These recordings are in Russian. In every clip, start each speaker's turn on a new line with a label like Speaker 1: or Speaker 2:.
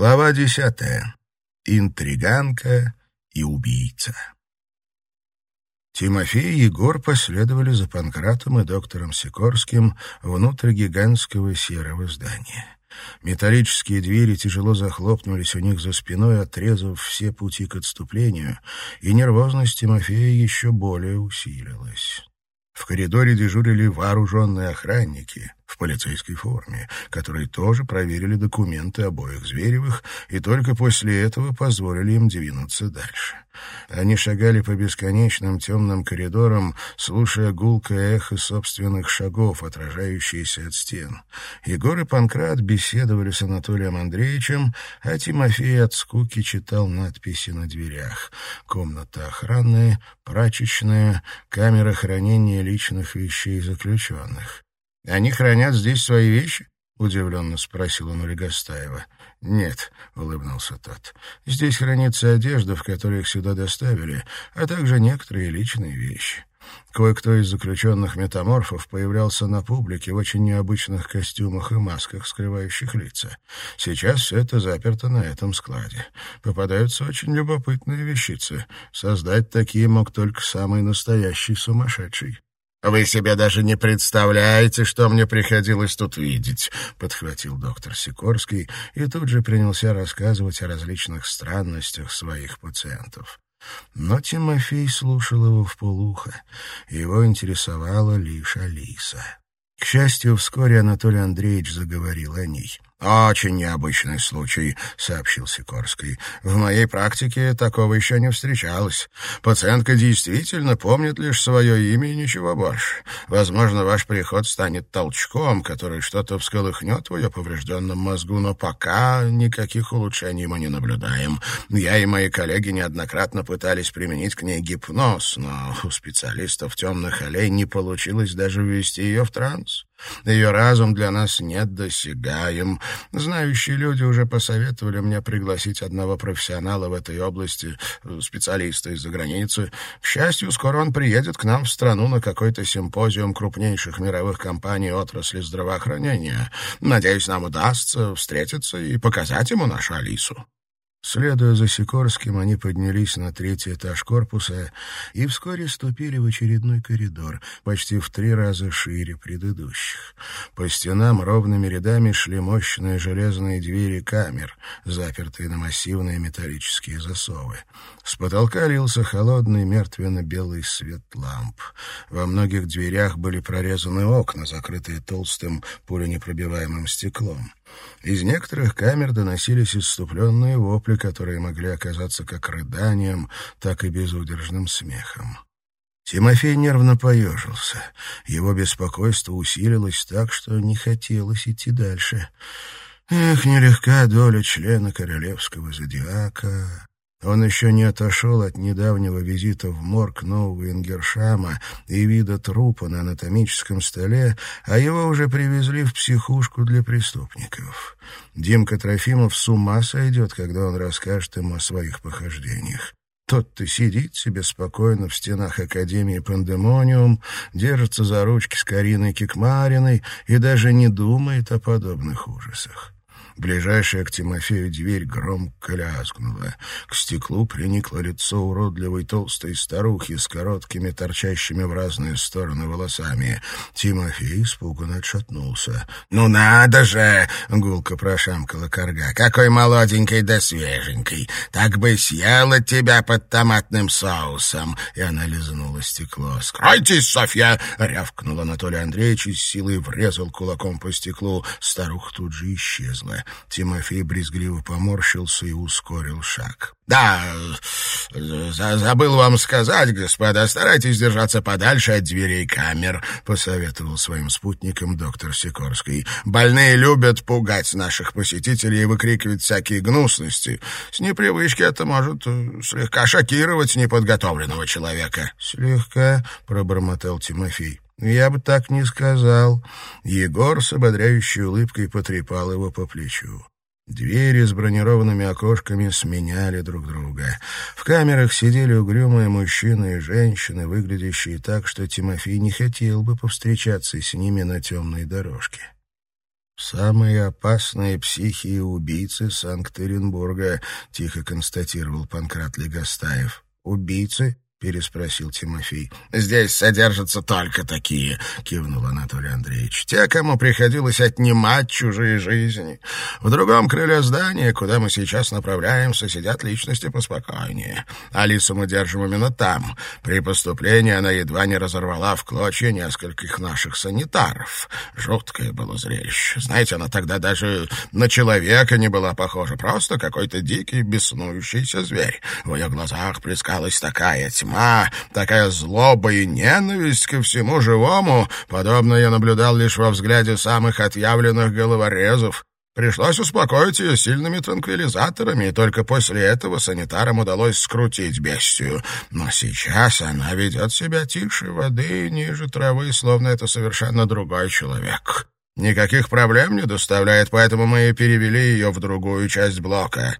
Speaker 1: Глава десятая. Интриганка и убийца. Тимофей и Егор последовали за Панкратом и доктором Сикорским внутрь гигантского серого здания. Металлические двери тяжело захлопнулись у них за спиной, отрезав все пути к отступлению, и нервозность Тимофея еще более усилилась. В коридоре дежурили вооруженные охранники полицейской форме, которые тоже проверили документы обоих Зверевых и только после этого позволили им двинуться дальше. Они шагали по бесконечным темным коридорам, слушая гулкое эхо собственных шагов, отражающиеся от стен. Егор и Панкрат беседовали с Анатолием Андреевичем, а Тимофей от скуки читал надписи на дверях. Комната охранная, прачечная, камера хранения личных вещей заключенных. «Они хранят здесь свои вещи?» — удивленно спросил он у Легостаева. «Нет», — улыбнулся тот. «Здесь хранится одежда, в которой их сюда доставили, а также некоторые личные вещи. Кое-кто из заключенных метаморфов появлялся на публике в очень необычных костюмах и масках, скрывающих лица. Сейчас все это заперто на этом складе. Попадаются очень любопытные вещицы. Создать такие мог только самый настоящий сумасшедший. «Вы себе даже не представляете, что мне приходилось тут видеть», — подхватил доктор Сикорский и тут же принялся рассказывать о различных странностях своих пациентов. Но Тимофей слушал его вполуха. Его интересовала лишь Алиса. К счастью, вскоре Анатолий Андреевич заговорил о ней. «Очень необычный случай», — сообщил Сикорский. «В моей практике такого еще не встречалось. Пациентка действительно помнит лишь свое имя и ничего больше. Возможно, ваш приход станет толчком, который что-то всколыхнет в ее поврежденном мозгу, но пока никаких улучшений мы не наблюдаем. Я и мои коллеги неоднократно пытались применить к ней гипноз, но у специалистов темных аллей не получилось даже ввести ее в транс. Ее разум для нас недосягаем. Знающие люди уже посоветовали мне пригласить одного профессионала в этой области, специалиста из-за границы. К счастью, скоро он приедет к нам в страну на какой-то симпозиум крупнейших мировых компаний отрасли здравоохранения. Надеюсь, нам удастся встретиться и показать ему нашу Алису. Следуя за Сикорским, они поднялись на третий этаж корпуса и вскоре ступили в очередной коридор, почти в три раза шире предыдущих. По стенам ровными рядами шли мощные железные двери камер, запертые на массивные металлические засовы. С потолка лился холодный мертвенно-белый свет ламп. Во многих дверях были прорезаны окна, закрытые толстым пуленепробиваемым стеклом. Из некоторых камер доносились исступленные вопли, которые могли оказаться как рыданием, так и безудержным смехом. Тимофей нервно поежился. Его беспокойство усилилось так, что не хотелось идти дальше. Эх, нелегка доля члена королевского зодиака. Он еще не отошел от недавнего визита в морг нового Ингершама и вида трупа на анатомическом столе, а его уже привезли в психушку для преступников. Димка Трофимов с ума сойдет, когда он расскажет ему о своих похождениях. Тот-то сидит себе спокойно в стенах Академии Пандемониум, держится за ручки с Кариной Кикмариной и даже не думает о подобных ужасах. Ближайшая к Тимофею дверь громко лязгнула. К стеклу приникло лицо уродливой толстой старухи с короткими, торчащими в разные стороны волосами. Тимофей испуганно отшатнулся. «Ну надо же!» — гулко прошамкала корга. «Какой молоденький да свеженький! Так бы съела тебя под томатным соусом!» И она лизнула стекло. «Скройтесь, Софья!» — рявкнул Анатолий Андреевич и с силой врезал кулаком по стеклу. Старуха тут же исчезла. Тимофей брезгливо поморщился и ускорил шаг. «Да, забыл вам сказать, господа, старайтесь держаться подальше от дверей камер», — посоветовал своим спутникам доктор Сикорский. «Больные любят пугать наших посетителей и выкрикивать всякие гнусности. С непривычки это может э, слегка шокировать неподготовленного человека». «Слегка», — пробормотал Тимофей. «Я бы так не сказал». Егор с ободряющей улыбкой потрепал его по плечу. Двери с бронированными окошками сменяли друг друга. В камерах сидели угрюмые мужчины и женщины, выглядящие так, что Тимофей не хотел бы повстречаться с ними на темной дорожке. «Самые опасные психи и убийцы Санкт-Петербурга», — тихо констатировал Панкрат Легостаев. «Убийцы?» — переспросил Тимофей. «Здесь содержатся только такие», — кивнул Анатолий Андреевич. «Те, кому приходилось отнимать чужие жизни. В другом крыле здания, куда мы сейчас направляемся, сидят личности поспокойнее. Алису мы держим именно там. При поступлении она едва не разорвала в клочья нескольких наших санитаров. Жуткое было зрелище. Знаете, она тогда даже на человека не была похожа, просто какой-то дикий, беснующийся зверь. В ее глазах плескалась такая тьма, тьма, такая злоба и ненависть ко всему живому, подобное я наблюдал лишь во взгляде самых отъявленных головорезов. Пришлось успокоить ее сильными транквилизаторами, и только после этого санитарам удалось скрутить бестию. Но сейчас она ведет себя тише воды и ниже травы, словно это совершенно другой человек. Никаких проблем не доставляет, поэтому мы и перевели ее в другую часть блока.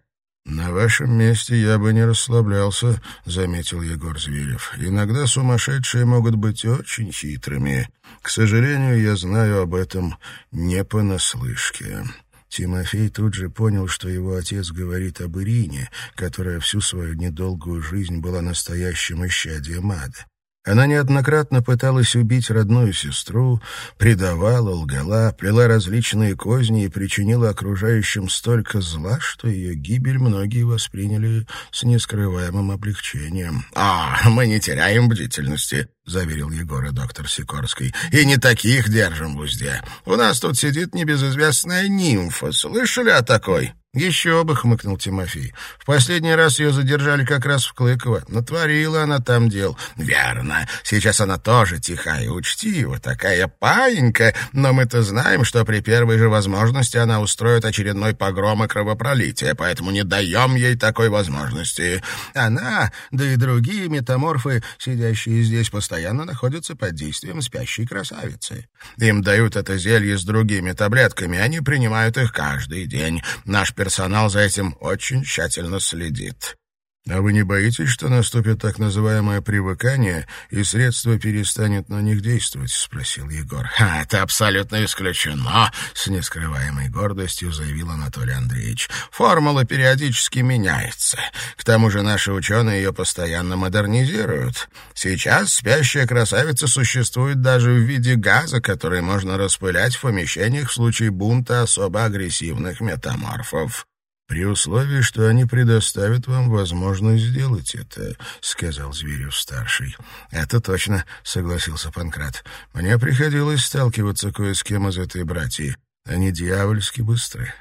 Speaker 1: «На вашем месте я бы не расслаблялся», — заметил Егор Зверев. «Иногда сумасшедшие могут быть очень хитрыми. К сожалению, я знаю об этом не понаслышке». Тимофей тут же понял, что его отец говорит об Ирине, которая всю свою недолгую жизнь была настоящим исчадием ада. Она неоднократно пыталась убить родную сестру, предавала, лгала, плела различные козни и причинила окружающим столько зла, что ее гибель многие восприняли с нескрываемым облегчением. «А, мы не теряем бдительности», — заверил Егора доктор Сикорский. «И не таких держим в узде. У нас тут сидит небезызвестная нимфа. Слышали о такой?» «Еще бы», — хмыкнул Тимофей. «В последний раз ее задержали как раз в Клыково. Натворила она там дел». «Верно. Сейчас она тоже тихая и учтива, такая паинька, но мы-то знаем, что при первой же возможности она устроит очередной погром и кровопролитие, поэтому не даем ей такой возможности. Она, да и другие метаморфы, сидящие здесь, постоянно находятся под действием спящей красавицы. Им дают это зелье с другими таблетками, они принимают их каждый день. Наш персонал за этим очень тщательно следит. А вы не боитесь, что наступит так называемое привыкание, и средство перестанет на них действовать? — спросил Егор. — Это абсолютно исключено, — с нескрываемой гордостью заявил Анатолий Андреевич. — Формула периодически меняется. К тому же наши ученые ее постоянно модернизируют. Сейчас спящая красавица существует даже в виде газа, который можно распылять в помещениях в случае бунта особо агрессивных метаморфов. «При условии, что они предоставят вам возможность сделать это», — сказал Зверев-старший. «Это точно», — согласился Панкрат. «Мне приходилось сталкиваться кое с кем из этой братьи. Они дьявольски быстрые.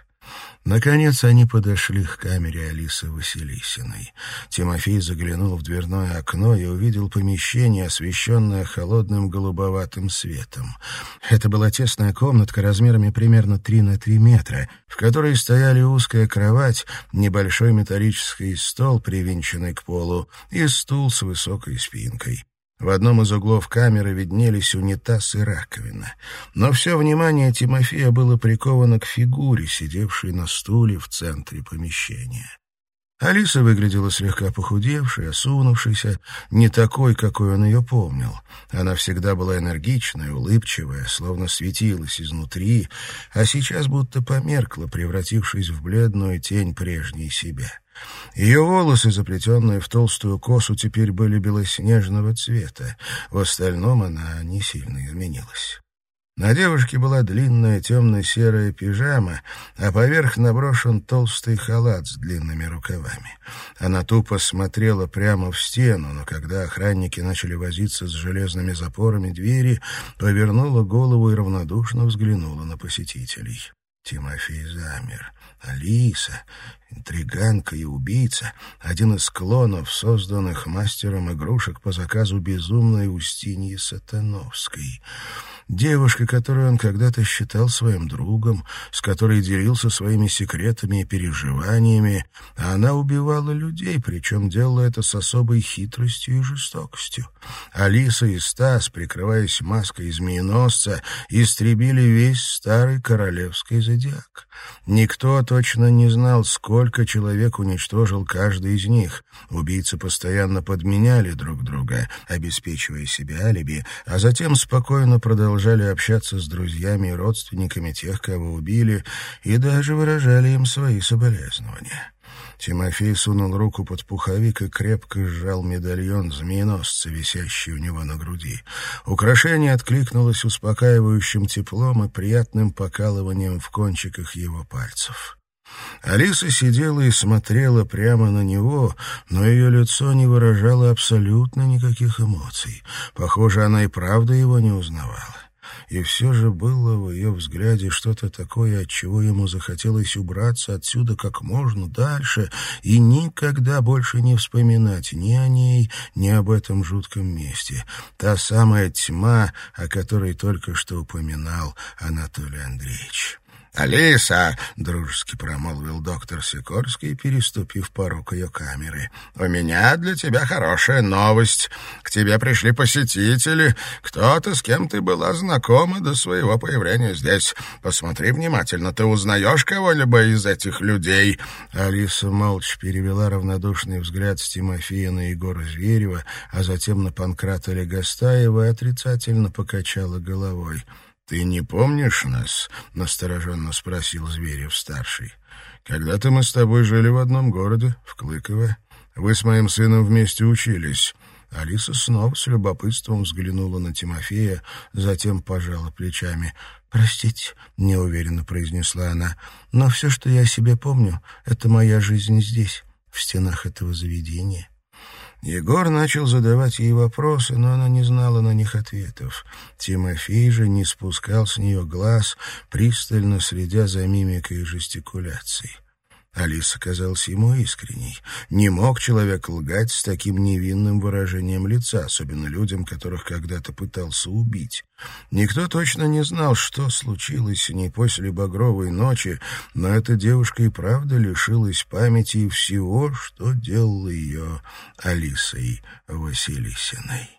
Speaker 1: Наконец они подошли к камере Алисы Василисиной. Тимофей заглянул в дверное окно и увидел помещение, освещенное холодным голубоватым светом. Это была тесная комнатка размерами примерно 3 на 3 метра, в которой стояли узкая кровать, небольшой металлический стол, привинченный к полу, и стул с высокой спинкой. В одном из углов камеры виднелись унитаз и раковина. Но все внимание Тимофея было приковано к фигуре, сидевшей на стуле в центре помещения. Алиса выглядела слегка похудевшей, осунувшейся, не такой, какой он ее помнил. Она всегда была энергичная, улыбчивая, словно светилась изнутри, а сейчас будто померкла, превратившись в бледную тень прежней себя. Ее волосы, заплетенные в толстую косу, теперь были белоснежного цвета. В остальном она не сильно изменилась. На девушке была длинная темно-серая пижама, а поверх наброшен толстый халат с длинными рукавами. Она тупо смотрела прямо в стену, но когда охранники начали возиться с железными запорами двери, повернула голову и равнодушно взглянула на посетителей. Тимофей замер. Алиса, интриганка и убийца, один из клонов, созданных мастером игрушек по заказу безумной Устиньи Сатановской. Девушка, которую он когда-то считал своим другом, с которой делился своими секретами и переживаниями, а она убивала людей, причем делала это с особой хитростью и жестокостью. Алиса и Стас, прикрываясь маской змееносца, истребили весь старый королевский зодиак. Никто точно не знал, сколько человек уничтожил каждый из них. Убийцы постоянно подменяли друг друга, обеспечивая себе алиби, а затем спокойно продолжали общаться с друзьями и родственниками тех, кого убили, и даже выражали им свои соболезнования. Тимофей сунул руку под пуховик и крепко сжал медальон змееносца, висящий у него на груди. Украшение откликнулось успокаивающим теплом и приятным покалыванием в кончиках его пальцев. Алиса сидела и смотрела прямо на него, но ее лицо не выражало абсолютно никаких эмоций. Похоже, она и правда его не узнавала. И все же было в ее взгляде что-то такое, от чего ему захотелось убраться отсюда как можно дальше и никогда больше не вспоминать ни о ней, ни об этом жутком месте. Та самая тьма, о которой только что упоминал Анатолий Андреевич.
Speaker 2: «Алиса!»
Speaker 1: — дружески промолвил доктор Сикорский, переступив порог ее камеры.
Speaker 2: «У меня для тебя хорошая новость. К тебе пришли посетители. Кто-то, с кем ты была знакома до своего появления здесь. Посмотри внимательно, ты узнаешь кого-либо из этих людей?»
Speaker 1: Алиса молча перевела равнодушный взгляд с Тимофея на Егора Зверева, а затем на Панкрата Легостаева и отрицательно покачала головой. «Ты не помнишь нас?» — настороженно спросил Зверев-старший. «Когда-то мы с тобой жили в одном городе, в Клыково. Вы с моим сыном вместе учились». Алиса снова с любопытством взглянула на Тимофея, затем пожала плечами. «Простите», — неуверенно произнесла она, — «но все, что я о себе помню, — это моя жизнь здесь, в стенах этого заведения». Егор начал задавать ей вопросы, но она не знала на них ответов. Тимофей же не спускал с нее глаз, пристально следя за мимикой и жестикуляцией. Алиса казалась ему искренней. Не мог человек лгать с таким невинным выражением лица, особенно людям, которых когда-то пытался убить. Никто точно не знал, что случилось с ней после Багровой ночи, но эта девушка и правда лишилась памяти всего, что делала ее Алисой Василисиной.